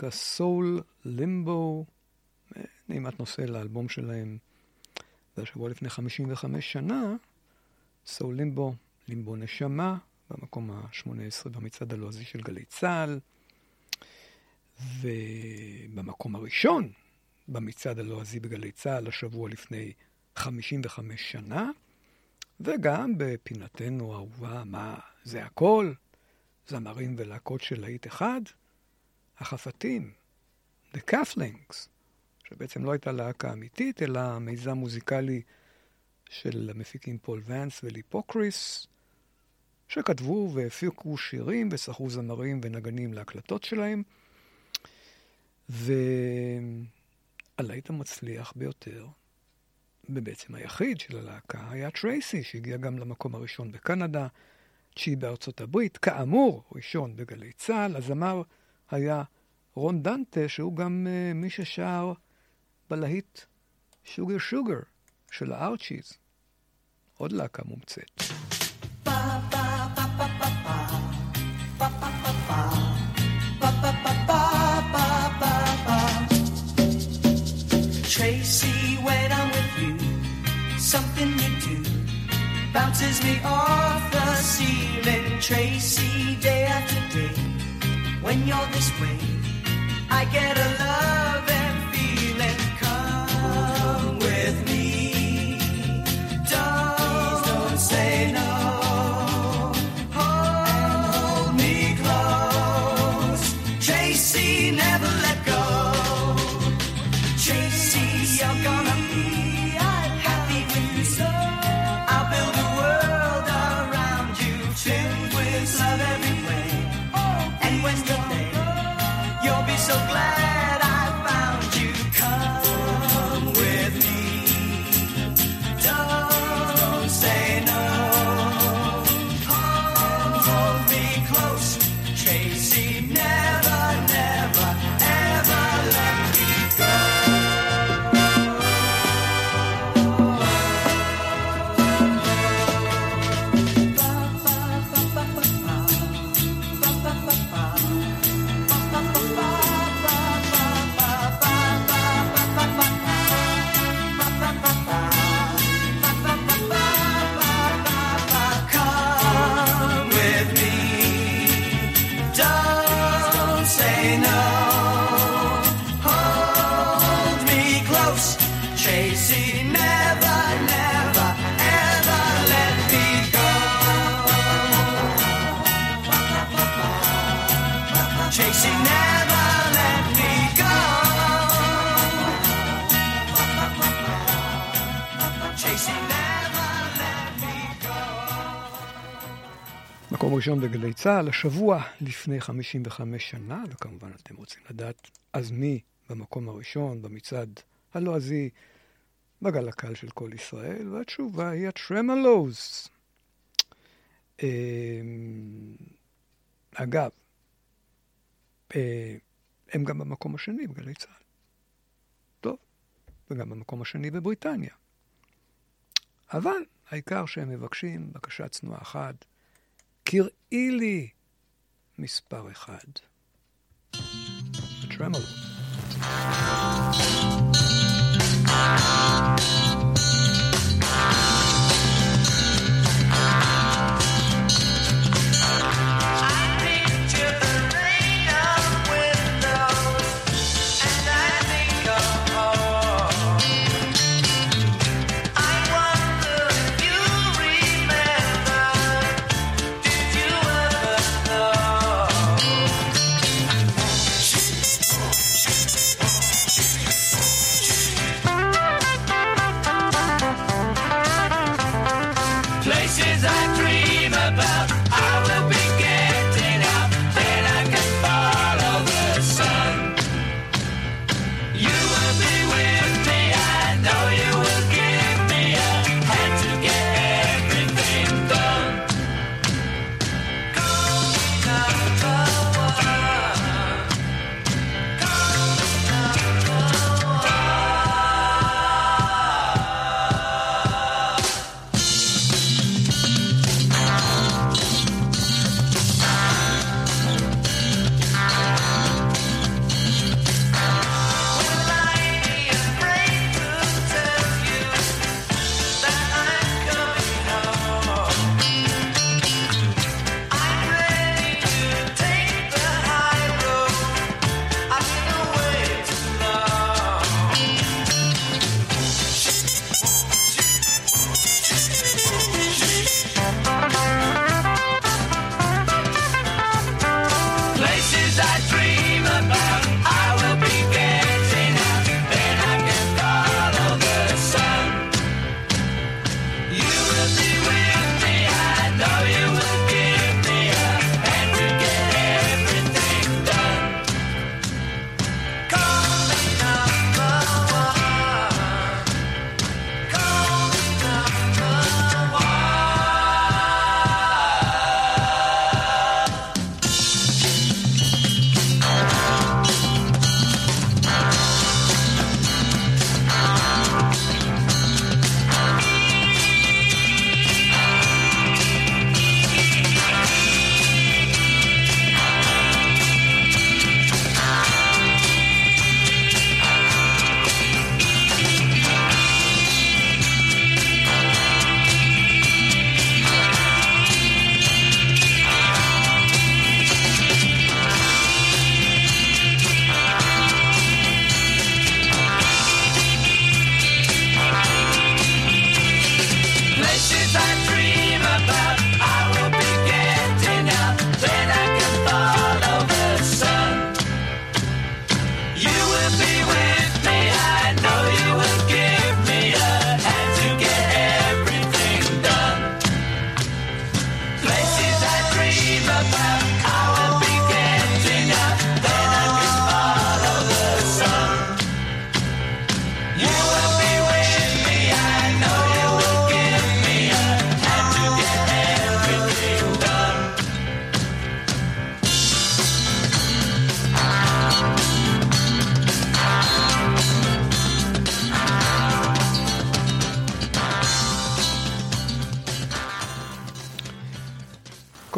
זה נקרא סול לימבו, נעימת נושא לאלבום שלהם. זה השבוע לפני 55 שנה, סול לימבו, לימבו נשמה, במקום ה-18 במצעד הלועזי של גלי צה"ל, ובמקום הראשון במצעד הלועזי בגלי צה"ל, השבוע לפני 55 שנה. וגם בפינתנו האהובה, מה זה הכל? זמרים ולהקות של להיט אחד, החפתים, The Cufflinks, שבעצם לא הייתה להקה אמיתית, אלא מיזם מוזיקלי של המפיקים פול ואנס ולי פוקריס, שכתבו והפיקו שירים ושכרו זמרים ונגנים להקלטות שלהם. והלהיט המצליח ביותר ובעצם היחיד של הלהקה היה טרייסי, שהגיע גם למקום הראשון בקנדה, תשיעי בארצות הברית, כאמור, ראשון בגלי צה"ל. הזמר היה רון דנטה, שהוא גם uh, מי ששר בלהיט שוגר שוגר של הארצ'יז. עוד להקה מומצאת. Tracy, when I'm with you, something you do bounces me off the ceiling. Tracy, day after day, When you're this way, I get a love ראשון בגלי צה"ל, השבוע לפני 55 שנה, וכמובן אתם רוצים לדעת, אז מי במקום הראשון במצעד הלועזי בגל הקל של כל ישראל, והתשובה היא הטרמלוז. אמ, אגב, אה, הם גם במקום השני בגלי צה"ל. טוב, וגם במקום השני בבריטניה. אבל העיקר שהם מבקשים בקשה צנועה אחת, קראי מספר אחד. טרמלו.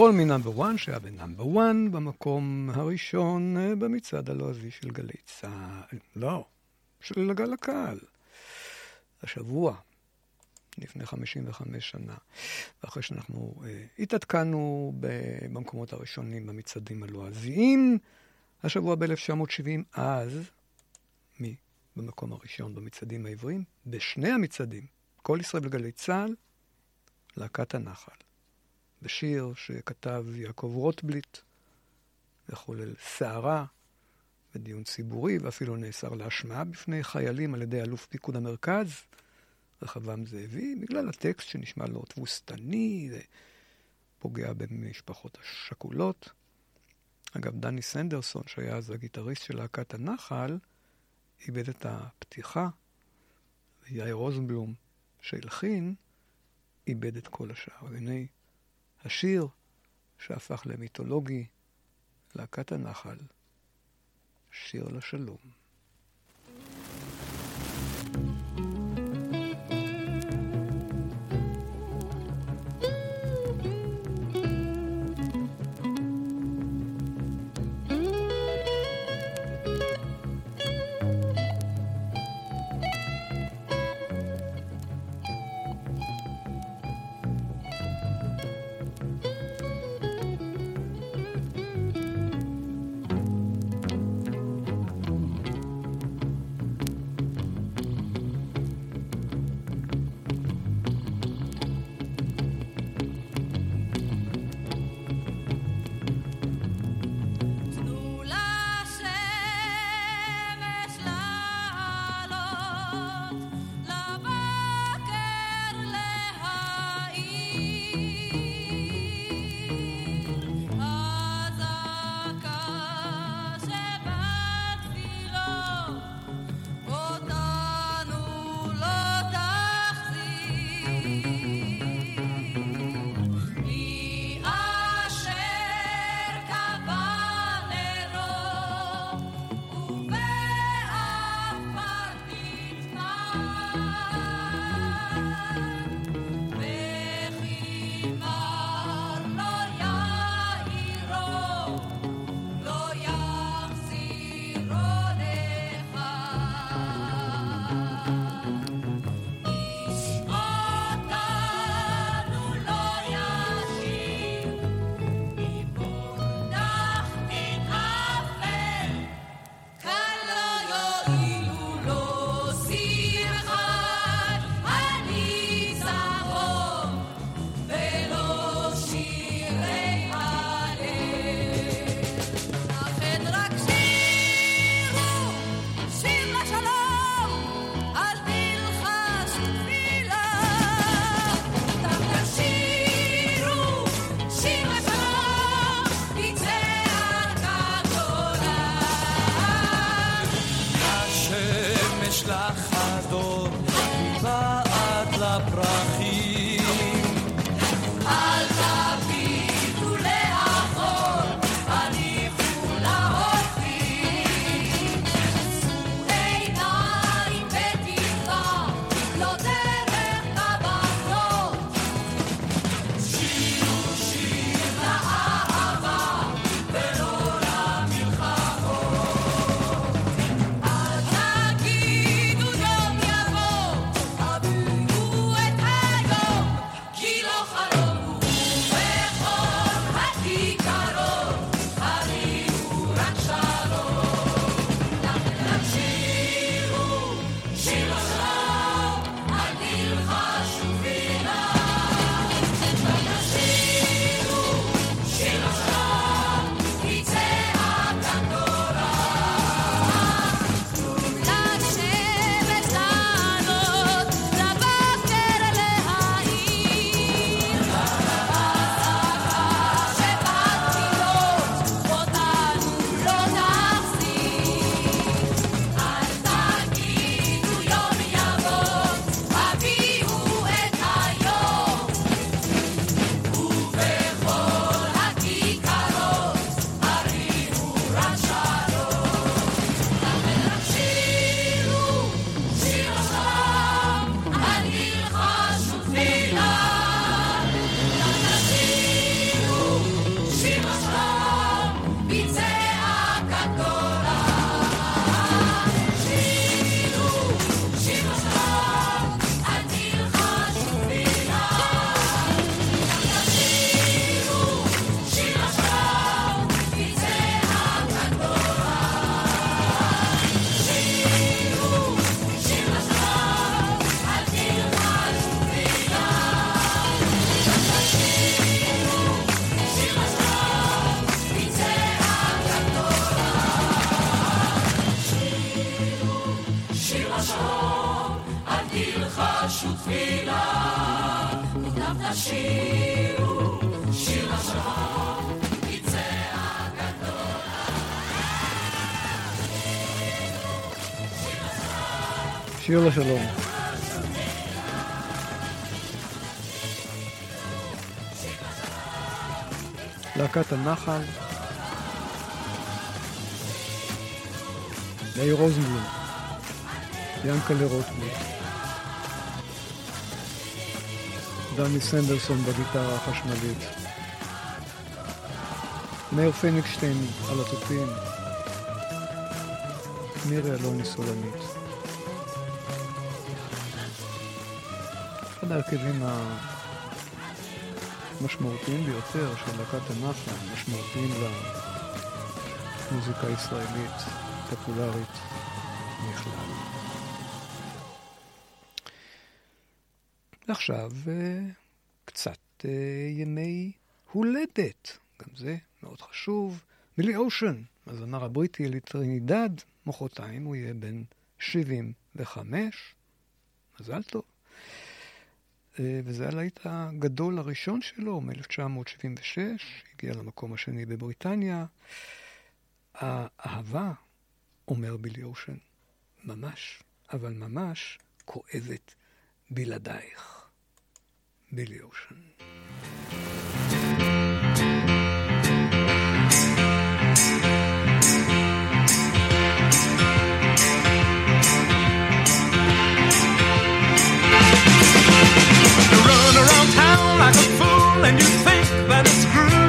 כל מנאמבר 1 שהיה בנאמבר 1 במקום הראשון אה, במצעד הלועזי של גלי צה"ל. לא, של גל הקהל. השבוע, לפני 55 שנה, ואחרי שאנחנו אה, התעדכנו במקומות הראשונים במצעדים הלועזיים, השבוע ב-1970, אז, מי במקום הראשון במצעדים העבריים? בשני המצעדים, כל ישראל וגלי צה"ל, להקת הנחל. בשיר שכתב יעקב רוטבליט, וחולל סערה ודיון ציבורי, ואפילו נאסר להשמעה בפני חיילים על ידי אלוף פיקוד המרכז, רחבעם זאבי, בגלל הטקסט שנשמע לו תבוסתני, פוגע במשפחות השכולות. אגב, דני סנדרסון, שהיה אז הגיטריסט של להקת הנחל, איבד את הפתיחה, ויאיר רוזנבלום, שהלחין, איבד את כל השאר. והנה השיר שהפך למיתולוגי, להקת הנחל, שיר לשלום. הנחל. מאיר רוזנבלום, ינקלה רוטבול, דני סנדרסון בגיטרה החשמלית, מאיר פיניקשטיין על התופים, מירי אלוני סולנית. אחד ההרכבים ה... משמעותיים ביותר של להקת הנחלה, משמעותיים למוזיקה הישראלית פופולרית בכלל. עכשיו אה, קצת אה, ימי הולדת, גם זה מאוד חשוב. מילי אושן, הזמר הבריטי לטרינידד, מוחרתיים הוא יהיה בן 75. מזל טוב. אה, וזה הלהיט הגדול הראשון שלו, מ-1976, הגיע למקום השני בבריטניה. האהבה, אומר בילי אושן, ממש, אבל ממש כואבת בלעדייך. בילי אושן. like a fool and you think that it's true.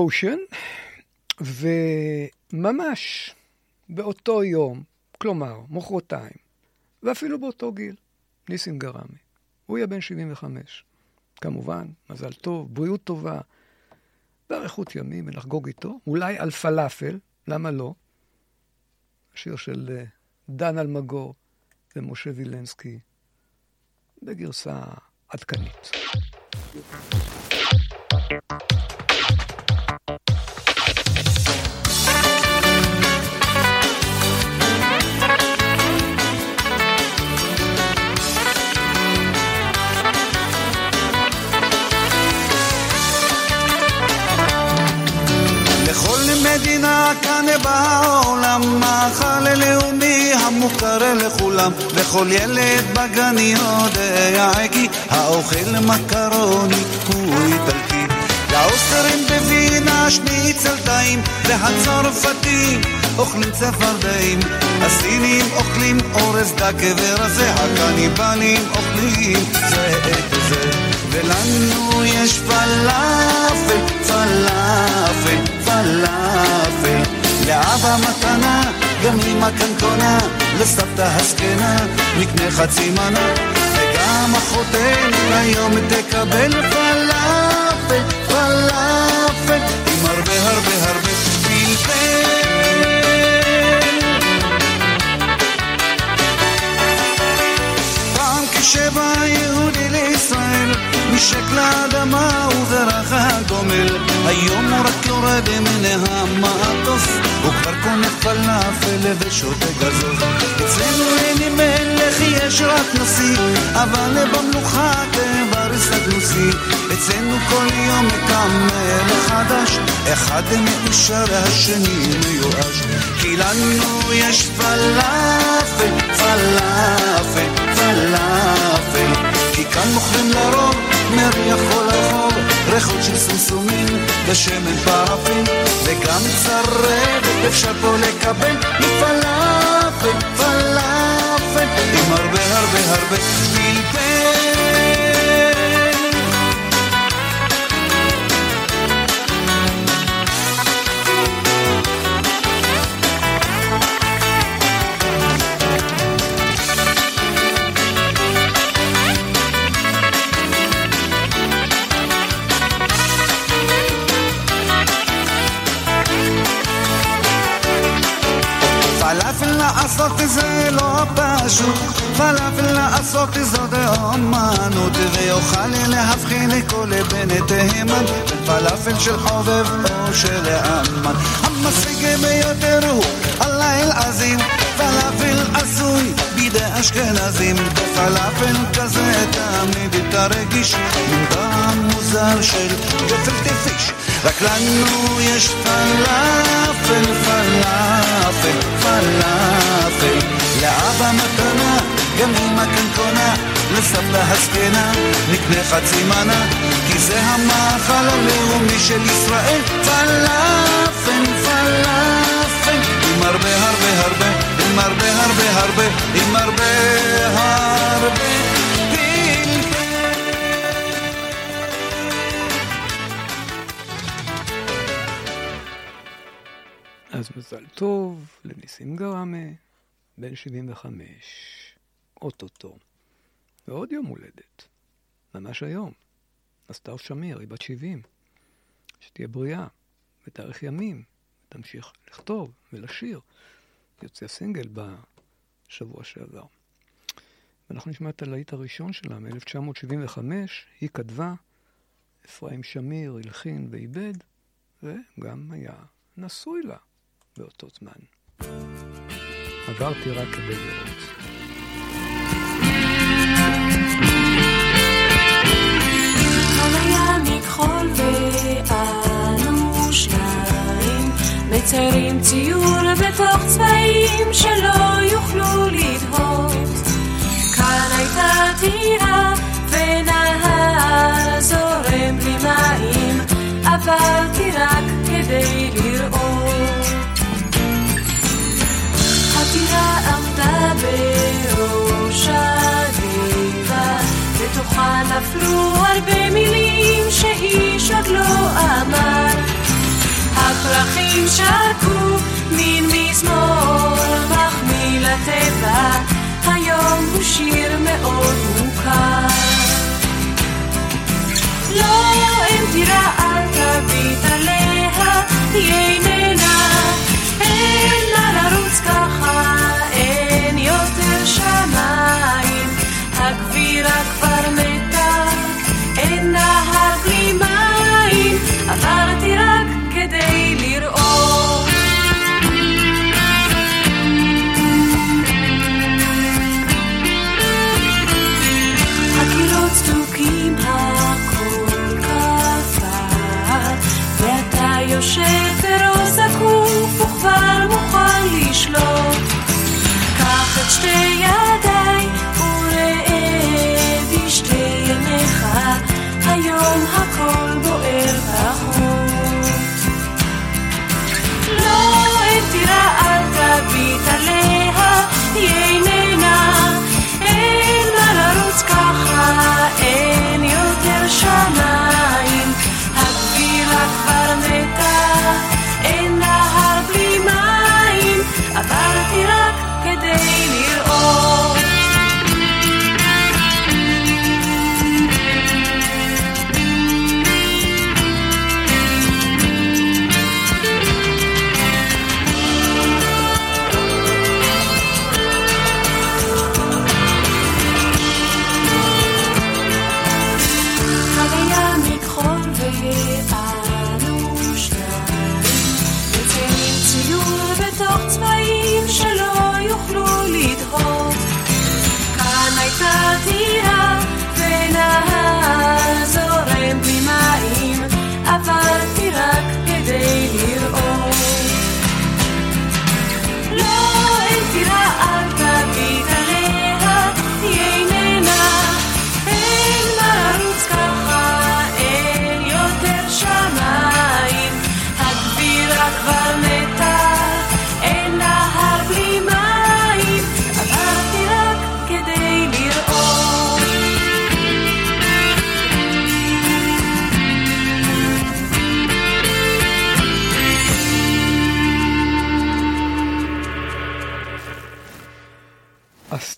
אושן, וממש באותו יום, כלומר, מוחרתיים, ואפילו באותו גיל, ניסים גרמי. הוא יהיה בן 75. כמובן, מזל טוב, בריאות טובה, ואריכות ימים, ונחגוג איתו, אולי על פלאפל, למה לא? שיר של אה, דן אלמגור ומשה וילנסקי, בגרסה עדכנית. Thank you. בעולם, מאכל לאומי המוכר לכולם, וכל ילד בגן יודע כי האוכל מקרוני הוא איטלקי. לאוסטרים בווינה שניצל טעים, והצרפתים אוכלים צפרדעים. הסינים אוכלים אורז דק ורזה, הקניבלים אוכלים זה את זה. ולנו יש פלאפל, פלאפל, פלאפל. לאבא מתנה, גם אמא קנקונה, לסבתא הזקנה, נקנה חצי מנה. וגם אחותנו היום תקבל פלאפל, פלאפל, עם הרבה הרבה הרבה פלפל. פעם יהודי לישראל, נשק לאדמה וברך הגומל. היום הוא רק יורד מן המטוס, ושותה גזוז. אצלנו אין מלך, יש רק נשיא, אבל במלוכה תבריס הגנוסי. אצלנו כל יום קם מלך חדש, אחד מאושר השני מיואש. כי לנו יש פלאפל, פלאפל, פלאפל. כי כאן מוכרים לרוב מריח כל החור, ריחות של סומסומים ושמן פרפים, וגם צרבת אפשר פה לקבל מפלאפל, פלאפל, עם הרבה הרבה הרבה פלפל. לעשות זה לא פשוט, פלאפל לעשות זאת אומנות, ויוכל להבחין כל בן תימן, בין פלאפל של חובב או של אמן. המשיג ביותר הוא הליל עזים, פלאפל עשוי בידי אשכנזים, בפלאפל כזה תמיד תרגיש, עם טעם מוזר של געפילטע פיש. רק לנו יש פלאפל, פלאפל, פלאפל. לאבא מתנה, גם אמא קנקונה, לסבתא הזקנה, נקנה חצי מנה, כי זה המאכל הלאומי של ישראל. פלאפל, פלאפל, עם הרבה הרבה הרבה, עם הרבה הרבה הרבה, עם מזל טוב לניסים גראמה, בן 75, אוטוטו. ועוד יום הולדת, ממש היום. אסתר שמיר, היא בת 70. שתהיה בריאה, ותאריך ימים, ותמשיך לכתוב ולשיר. יוצא סינגל בשבוע שעבר. ואנחנו נשמע את הלהיט הראשון שלה מ-1975, היא כתבה, אפרים שמיר הלחין ואיבד, וגם היה נשוי לה. באותו זמן. עברתי רק כדי לראות. מציירים ציור בתוך צבעים שלא יוכלו לדהות כאן הייתה טירה ונהר זורם בלי מים עברתי רק כדי לראות הטירה עמדה בראש הגבעה, בתוכה נפלו הרבה מילים שאיש עוד לא אמר. הפרחים שרקו מין מזמור מחמיא לטבע, היום הוא שיר מאוד מוכר. לא, אין טירה, אל תביט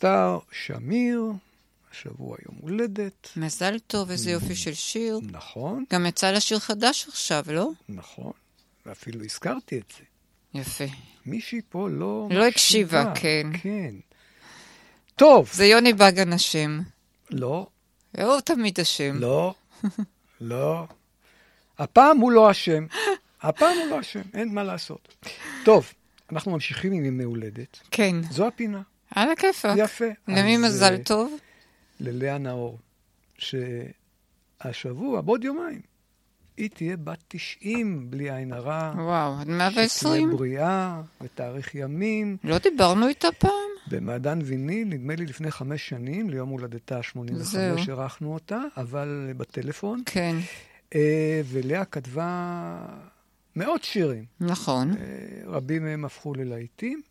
אסתר שמיר, השבוע יום הולדת. מזל טוב, איזה יופי של שיר. נכון, גם יצא לה שיר חדש עכשיו, לא? נכון. ואפילו הזכרתי את זה. יפה. מישהי פה לא... לא הקשיבה, כן. כן. טוב, זה יוני בגן אשם. לא, הוא תמיד אשם. לא, לא. הפעם הוא לא אשם. הפעם הוא לא אשם, אין מה לעשות. טוב, אנחנו ממשיכים עם ימי הולדת. כן. זו הפינה. על הכיפאק. יפה. למי מזל אה, טוב? ללאה נאור, שהשבוע, בעוד יומיים, היא תהיה בת 90, בלי עין הרע. וואו, עד שתהיה 120? בריאה, ותאריך ימים. לא דיברנו איתה פעם? במעדן ויניל, נדמה לי לפני חמש שנים, ליום הולדתה ה-85, זהו. אירחנו אותה, אבל בטלפון. כן, אה, ולאה כתבה מאות שירים, נכון. אה, רבים מהם הפכו ללהיטים.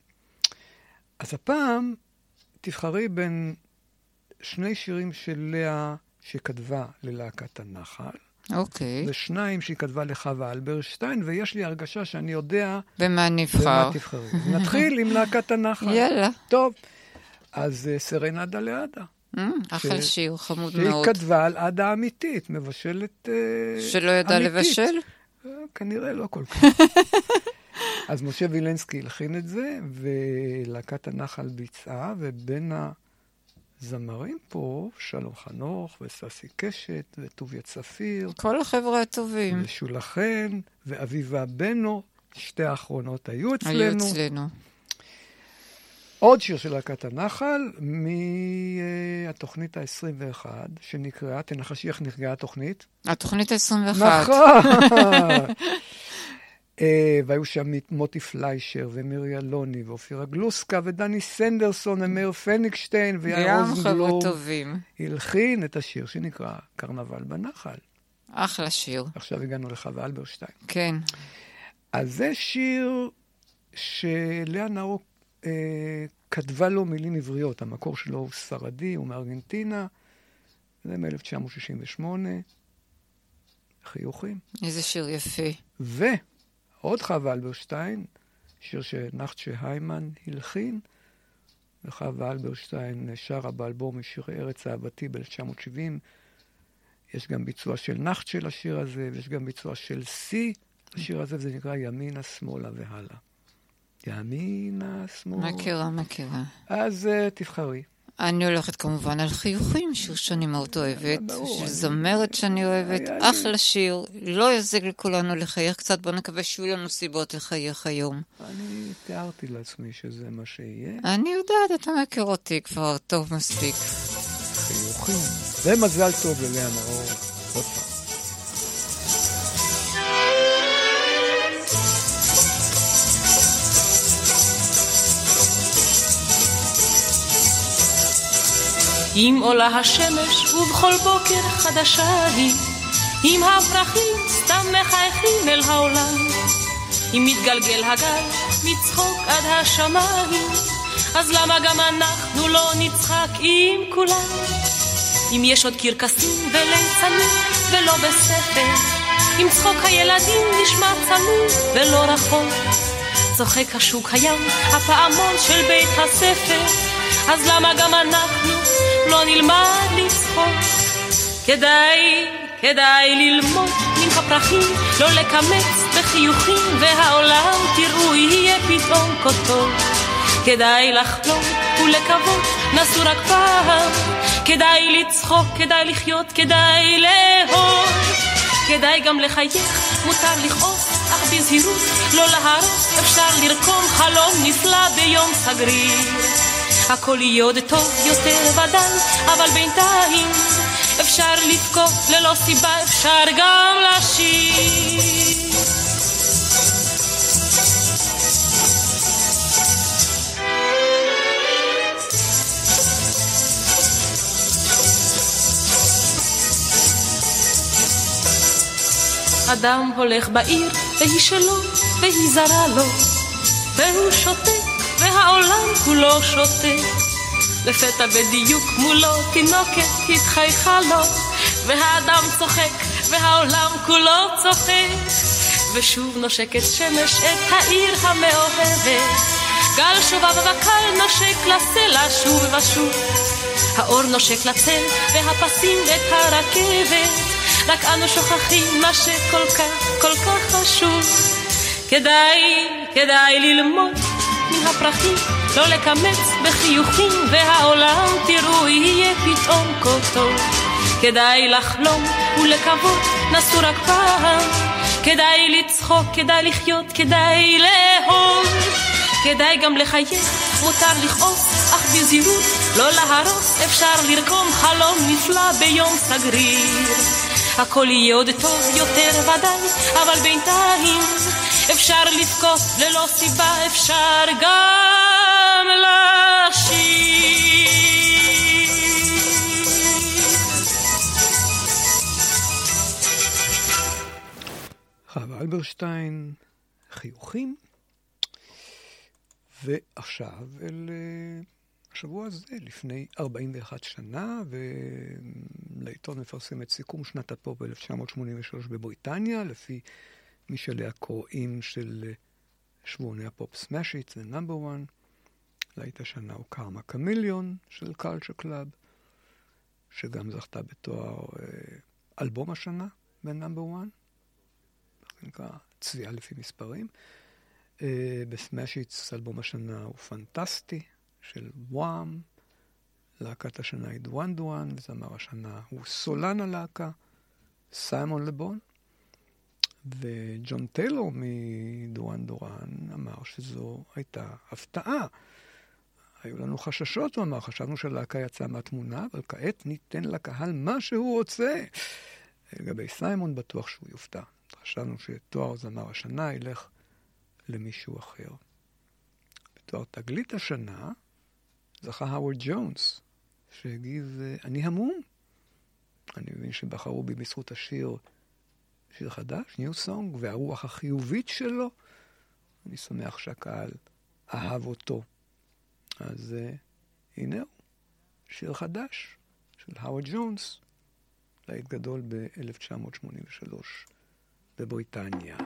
אז הפעם תבחרי בין שני שירים של לאה שכתבה ללהקת הנחל, אוקיי. ושניים שהיא כתבה לחווה אלברשטיין, ויש לי הרגשה שאני יודע במה נבחר? במה תבחרי. נתחיל עם להקת הנחל. יאללה. טוב, אז אה, סרנדה לאדה. אה, אחלה ש- שיר, חמוד שהיא מאוד. כתבה על עדה אמיתית, מבשלת אה, שלא ידע אמיתית. לבשל? אה, כנראה לא כל כך. אז משה וילנסקי הלחין את זה, ולהקת הנחל ביצעה, ובין הזמרים פה, שלום חנוך, וססי קשת, וטוביה צפיר, כל החבר'ה הטובים. ושולה חן, ואביבה בנו, שתי האחרונות היו היו אצלנו. אצלנו. עוד שיר של להקת הנחל, מהתוכנית ה-21, שנקראה, תנחשי איך נקראה התוכנית? התוכנית ה-21. נכון. אה, והיו שם מוטי פליישר, ומירי אלוני, ואופירה גלוסקה, ודני סנדרסון, ומאיר פניגשטיין, ויאיר רוזנבלום. טובים. הלחין את השיר שנקרא קרנבל בנחל. אחלה שיר. עכשיו הגענו לחווה אלברשטיין. כן. אז זה שיר שלאה נאור אה, כתבה לו מילים עבריות. המקור שלו הוא ספרדי, הוא מארגנטינה, זה מ-1968. חיוכים. איזה שיר יפה. ועוד חווה אלברשטיין, שיר שנחצ'ה היימן הלחין, וחווה אלברשטיין שרה באלבום משירי ארץ אהבתי ב-1970. יש גם ביצוע של נחצ'ה לשיר הזה, ויש גם ביצוע של שיא לשיר הזה, וזה נקרא ימינה, שמאלה והלאה. ימינה, שמאלה. מכירה, מכירה. אז uh, תבחרי. אני הולכת כמובן על חיוכים, שיר שאני מאוד אוהבת, של זמרת שאני אוהבת, אחלה שיר, לא יזיק לכולנו לחייך קצת, בוא נקווה שיהיו לנו סיבות לחייך היום. אני תיארתי לעצמי שזה מה שיהיה. אני יודעת, אתה מכיר אותי כבר טוב מספיק. חיוכים. ומזל טוב ללאה נאור. עוד פעם. אם עולה השמש ובכל בוקר חדשה היא, אם הפרחים סתם מחייכים אל העולם, אם מתגלגל הגל מצחוק עד השמיים, אז למה גם אנחנו לא נצחק עם כולם? אם יש עוד קרקסים וליצנים ולא בספר, אם צחוק הילדים נשמע צלול ולא רחוק, צוחק השוק הים, הפעמון של בית הספר, אז למה גם אנחנו לא נלמד לצחוק? כדאי, כדאי ללמוד מן הפרחים, לא לקמץ בחיוכים, והעולם תראו יהיה פתאום כה טוב. כדאי לחלום ולקוות, נסו רק פעם, כדאי לצחוק, כדאי לחיות, כדאי לאהוב. כדאי גם לחייך, מותר לכעוס, אך בזהירות, לא להרוס, אפשר לרקום חלום נפלא ביום סגריר. הכל יהיה טוב יותר ודאי, אבל בינתיים אפשר לבכות ללא סיבה, אפשר גם לשיר. אדם הולך בעיר, והיא שלו, והיא זרה לו, והוא שותק, והעולם כולו שותק. לפתע בדיוק מולו תינוקת התחייכה לו, והאדם צוחק, והעולם כולו צוחק. ושוב נושקת שמש את העיר המאוהבת, גל שובב וקל נושק לסלע שוב ושוב. האור נושק לצל והפסים ואת הרכבת, רק אנו שוכחים מה שכל כך כל כך חשוב. כדאי, כדאי ללמוד מן הפרחים, לא לקמץ בחיוכים, והעולם תראו יהיה פתאום כה טוב. כדאי לחלום ולקוות, נסו רק פעם. כדאי לצחוק, כדאי לחיות, כדאי לאהוב. כדאי גם לחייך, מותר לכעוס, אך בזהירות, לא להרוס, אפשר לרקום חלום נפלא ביום סגריר. הכל יהיה עוד טוב יותר ודאי, אבל בינתיים אפשר לבכות ללא סיבה, אפשר גם לשיר. חווה אלברשטיין, חיוכים. ועכשיו אל uh, השבוע הזה, לפני 41 שנה, ולהיטון מפרסם את סיכום שנת הפופ ב-1983 בבריטניה, לפי משאלי הקוראים של שבועוני הפופ Smash Hits ו Number 1. להיט השנה הוא Karma Chameleon של Culture Club, שגם זכתה בתואר uh, אלבום השנה ב Number 1. זה נקרא צביעה לפי מספרים. Uh, ב Smash Hits אלבום השנה הוא פנטסטי, של Wham. להקת השנה היא דואן וזמר השנה הוא סולן הלהקה, סיימון לה בון. וג'ון טיילור דוראן אמר שזו הייתה הפתעה. היו לנו חששות, הוא אמר, חשבנו שהלהקה יצאה מהתמונה, אבל כעת ניתן לקהל מה שהוא רוצה. לגבי סיימון בטוח שהוא יופתע. חשבנו שתואר זמר השנה ילך למישהו אחר. בתואר תגלית השנה זכה האוורד ג'ונס, שהגיב אני המום. אני מבין שבחרו בי בזכות השיר, שיר חדש, ניו סונג, והרוח החיובית שלו. אני שמח שהקהל אהב אותו. אז uh, הנה הוא, שיר חדש של האוורד ג'ונס, להיט גדול ב-1983 בבריטניה.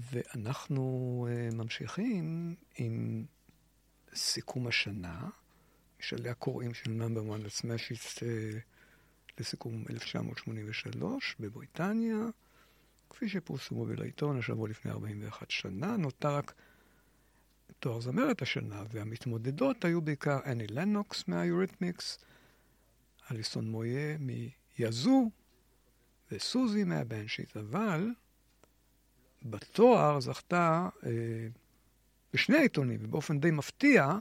ואנחנו uh, ממשיכים עם סיכום השנה, משאלי הקוראים של נאמבר 1 לסמאשיסט uh, לסיכום 1983 בבריטניה, כפי שפורסמו בלעיתון השבוע לפני 41 שנה, נותר רק תואר זמרת השנה, והמתמודדות היו בעיקר אני לנוקס מהיוריתמיקס, אליסון מויה מיזו וסוזי מהבנשיט, אבל בתואר זכתה אה, בשני העיתונים, ובאופן די מפתיע,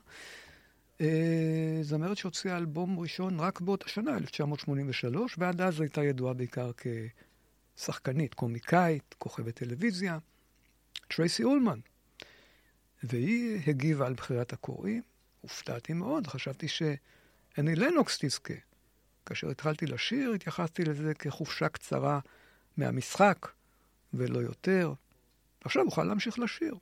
אה, זמרת שהוציאה אלבום ראשון רק באותה שנה, 1983, ועד אז הייתה ידועה בעיקר כשחקנית, קומיקאית, כוכבת טלוויזיה, טרייסי אולמן. והיא הגיבה על בחירת הקוראים. הופתעתי מאוד, חשבתי שאני לנוקס תזכה. כאשר התחלתי לשיר, התייחסתי לזה כחופשה קצרה מהמשחק, ולא יותר. עכשיו אוכל להמשיך לשיר.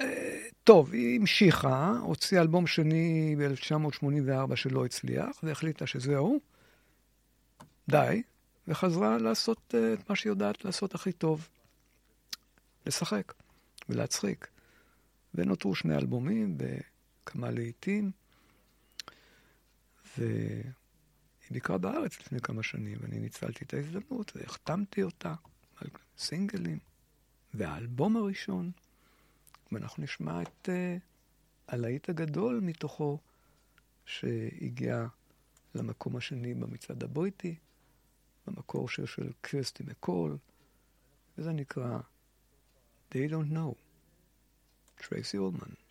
אה, טוב, היא המשיכה, הוציאה אלבום שני ב-1984 שלא הצליח, והחליטה שזהו, די, וחזרה לעשות אה, את מה שהיא יודעת לעשות הכי טוב, לשחק. ולהצחיק. ונותרו שני אלבומים בכמה להיטים, והיא ביקרה בארץ לפני כמה שנים, ואני ניצלתי את ההזדמנות והחתמתי אותה על סינגלים, והאלבום הראשון, ואנחנו נשמע את uh, הלהיט הגדול מתוכו, שהגיע למקום השני במצעד הבריטי, במקור של, של קרסטי מקול, וזה נקרא They don't know. Tracy Ullman.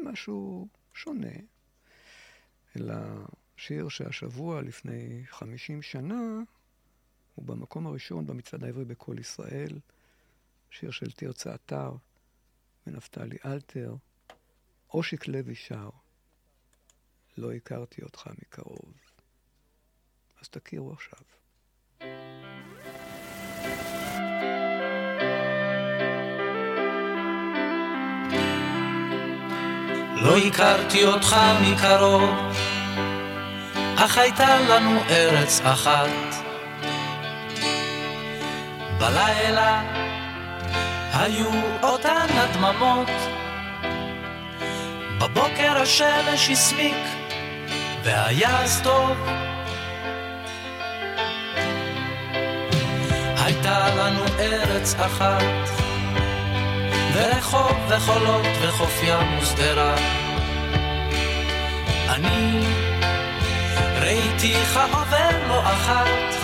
למשהו שונה, אלא שיר שהשבוע לפני 50 שנה הוא במקום הראשון במצעד העברי בקול ישראל, שיר של תרצה אתר ונפתלי אלתר, אושיק לוי שר, לא הכרתי אותך מקרוב. אז תכירו עכשיו. לא הכרתי אותך מקרוב, אך הייתה לנו ארץ אחת. בלילה היו אותן הדממות, בבוקר השמש הסמיק והיה אז טוב. הייתה לנו ארץ אחת, ורחוב וחולות וחוף ים ושדרה. אני ראיתיך עובר לא אחת,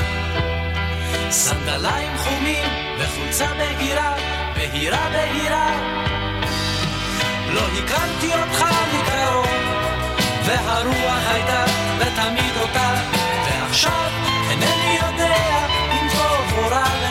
סנדליים חומים וחולצה בהירה, בהירה בהירה. לא הכרתי אותך מקרוב, והרוח הייתה ותמיד אותה, ועכשיו אינני יודע אם טוב או רע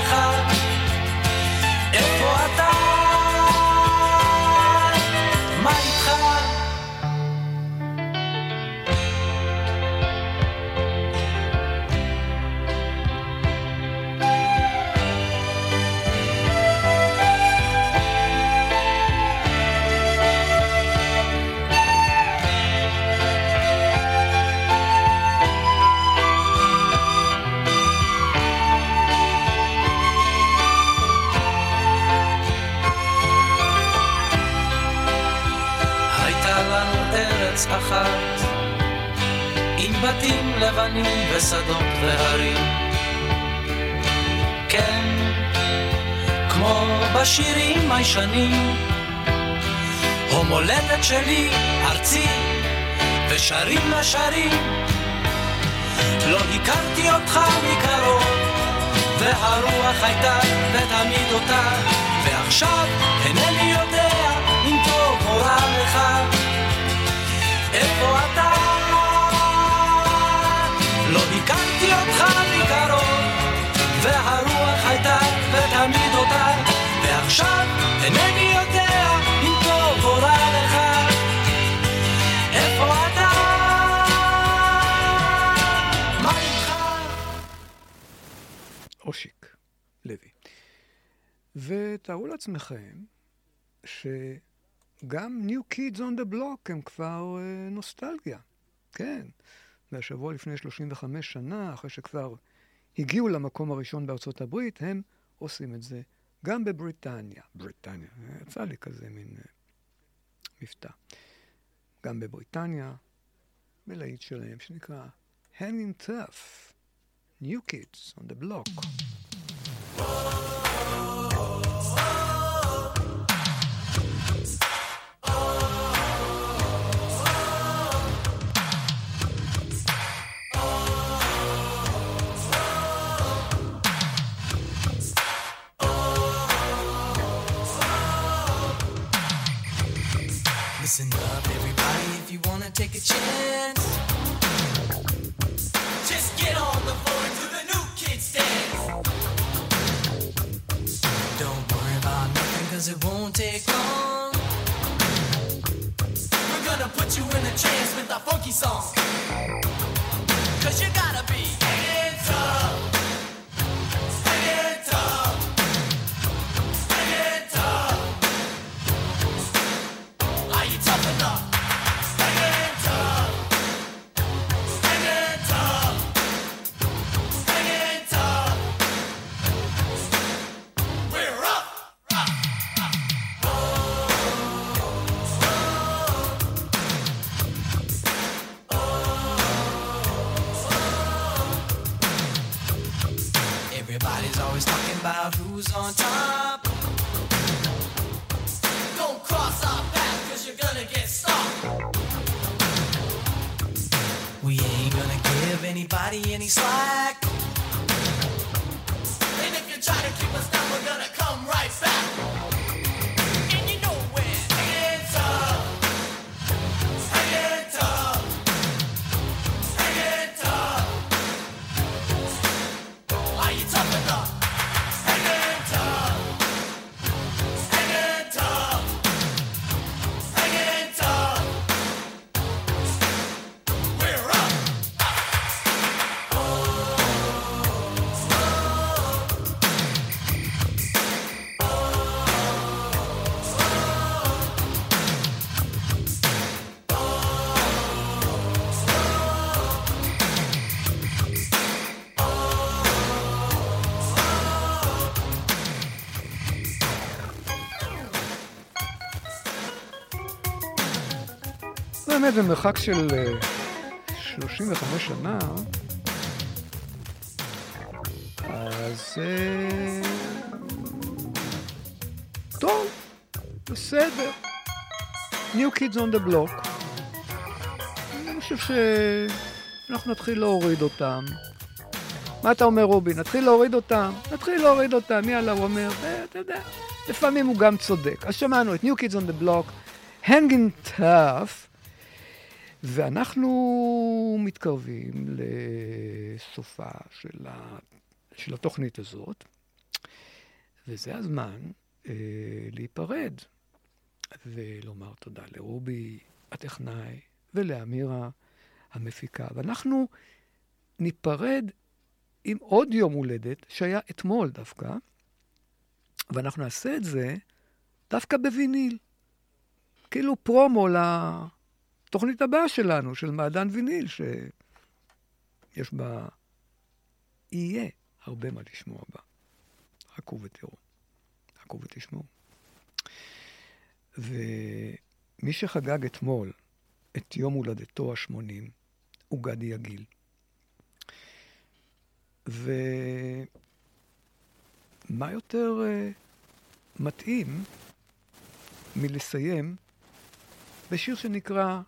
אחת, עם בתים לבנים ושדות והרים. כן, כמו בשירים הישנים, המולדת שלי, ארצי, ושרים לשרים. לא הכרתי אותך מקרוב, והרוח הייתה ותמיד אותה, ועכשיו אינני יודע אם טוב או רע לך. איפה אתה? לא הכרתי אותך מקרוב, והרוח הייתה ותמיד אותה, ועכשיו אינני יודע אם טוב או רע לך. איפה אתה? מה? אושיק לוי. ותארו לעצמכם שגם New Kids on the Block הם כבר אה, נוסטלגיה. כן, והשבוע לפני 35 שנה, אחרי שכבר הגיעו למקום הראשון בארצות הברית, הם עושים את זה גם בבריטניה. בריטניה, יצא לי כזה מין אה, מבטא. גם בבריטניה, בלהיט שלהם שנקרא Hanging Tough, New Kids on the Block. Listen take a chance. Just get on the floor and do the new kids dance. Don't worry about nothing, cause it won't take long. We're gonna put you in a trance with a funky song. באמת במרחק של 35 אה, שנה, אז... אה, טוב, בסדר. New Kids on the Block. אני חושב שאנחנו נתחיל להוריד אותם. מה אתה אומר, רובי? נתחיל להוריד אותם? נתחיל להוריד אותם, יאללה, הוא אומר, ואתה יודע, לפעמים הוא גם צודק. אז שמענו את New Kids on the Block, Hanging Tough, ואנחנו מתקרבים לסופה של, ה... של התוכנית הזאת, וזה הזמן אה, להיפרד ולומר תודה לרובי הטכנאי ולאמירה המפיקה. ואנחנו ניפרד עם עוד יום הולדת, שהיה אתמול דווקא, ואנחנו נעשה את זה דווקא בוויניל. כאילו פרומו לתוכנית הבאה שלנו, של מעדן ויניל, שיש בה, יהיה הרבה מה לשמוע בה. חכו ותראו, חכו ותשמעו. ומי שחגג אתמול את יום הולדתו ה-80 הוא גדי יגיל. ומה יותר uh, מתאים מלסיים בשיר שנקרא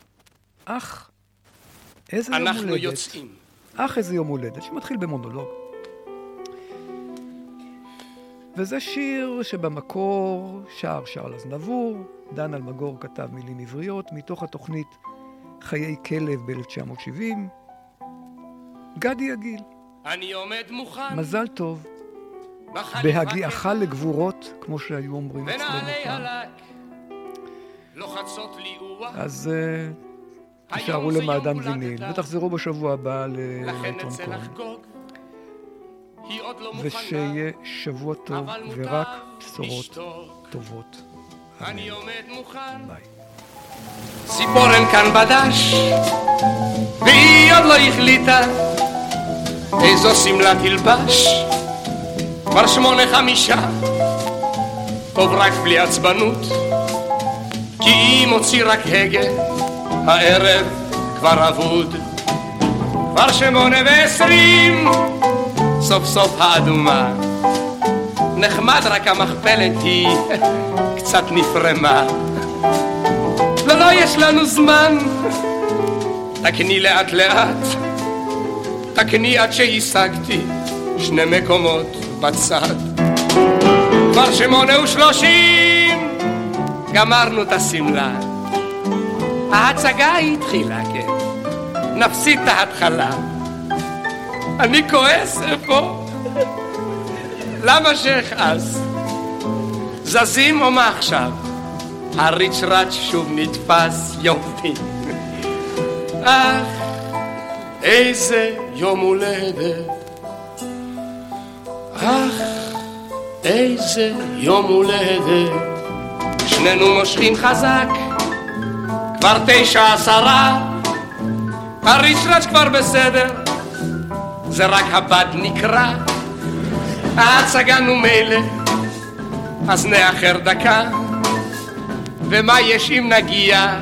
אח, איזה יום הולדת. אנחנו יוצאים. אח, איזה יום הולדת, שמתחיל במונולוג. וזה שיר שבמקור שר שרל אזנבור, דן אלמגור כתב מילים עבריות, מתוך התוכנית חיי כלב ב-1970, גדי יגיל. אני עומד מוכן. מזל טוב. בהגיעך לגבורות, כמו שהיו אומרים אצלנו פעם. אז אה, תישארו למעדן ויניל, ותחזרו בשבוע הבא לעיתון. לא ושיהיה שבוע טוב ורק בשורות טובות. אני עומד מוכן. ביי. ציפורן כאן בדש, והיא עוד לא החליטה איזו שמלה תלבש. כבר שמונה חמישה, טוב רק בלי עצבנות, כי אם הוציא רק הגה, הערב כבר אבוד. כבר שמונה ועשרים, סוף סוף האדומה. נחמד רק המכפלת היא קצת נפרמה. לא, לא, יש לנו זמן, תקני לאט לאט. תקני עד שהשגתי שני מקומות בצד. כבר שמונה ושלושים גמרנו את השמלה. ההצגה התחילה, כן. נפסיד את ההתחלה. אני כועס, איפה? למה שאכעס? זזים או מה עכשיו? הריצ'ראץ' שוב נתפס, יופי. אך, איזה יום הולדת. אך, איזה יום הולדת. שנינו מושכים חזק, כבר תשע עשרה. הריצ'ראץ' כבר בסדר, זה רק הבד נקרא. ההצגה מילא, אז נאחר דקה. ומה יש אם נגיע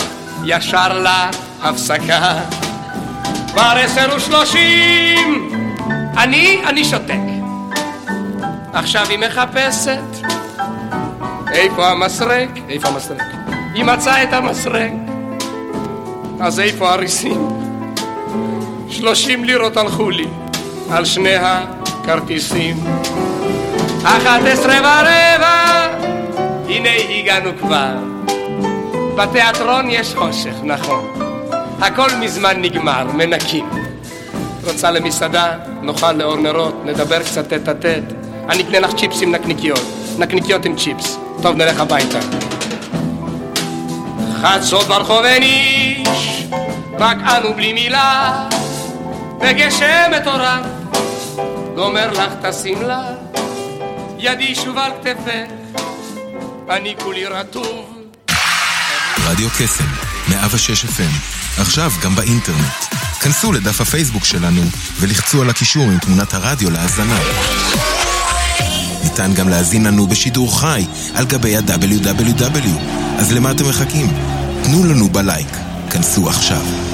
ישר להפסקה? כבר עשר ושלושים, אני, אני שותק. עכשיו היא מחפשת, איפה המסרק? איפה המסרק? היא מצאה את המסרק, אז איפה הריסים? שלושים לירות הלכו לי על שני הכרטיסים. אחת עשרה ורבע, הנה הגענו כבר. בתיאטרון יש חושך, נכון. הכל מזמן נגמר, מנקים. רוצה למסעדה, נאכל לאור נרות, נדבר קצת טט טט. אני אקנה לך צ'יפסים נקניקיות, נקניקיות עם צ'יפס. טוב, נלך הביתה. חצות ברחוב אין רק אנו בלי מילה, וגשם מטורף, גומר לך את השמלה, ידי שוב על כתפך, אני כולי רטוב. רדיו קסם, 106 FM עכשיו גם באינטרנט. כנסו לדף הפייסבוק שלנו ולחצו על הקישור עם תמונת הרדיו להאזנה. ניתן גם להזין לנו בשידור חי על גבי ה-WW. אז למה אתם מחכים? תנו לנו בלייק. כנסו עכשיו.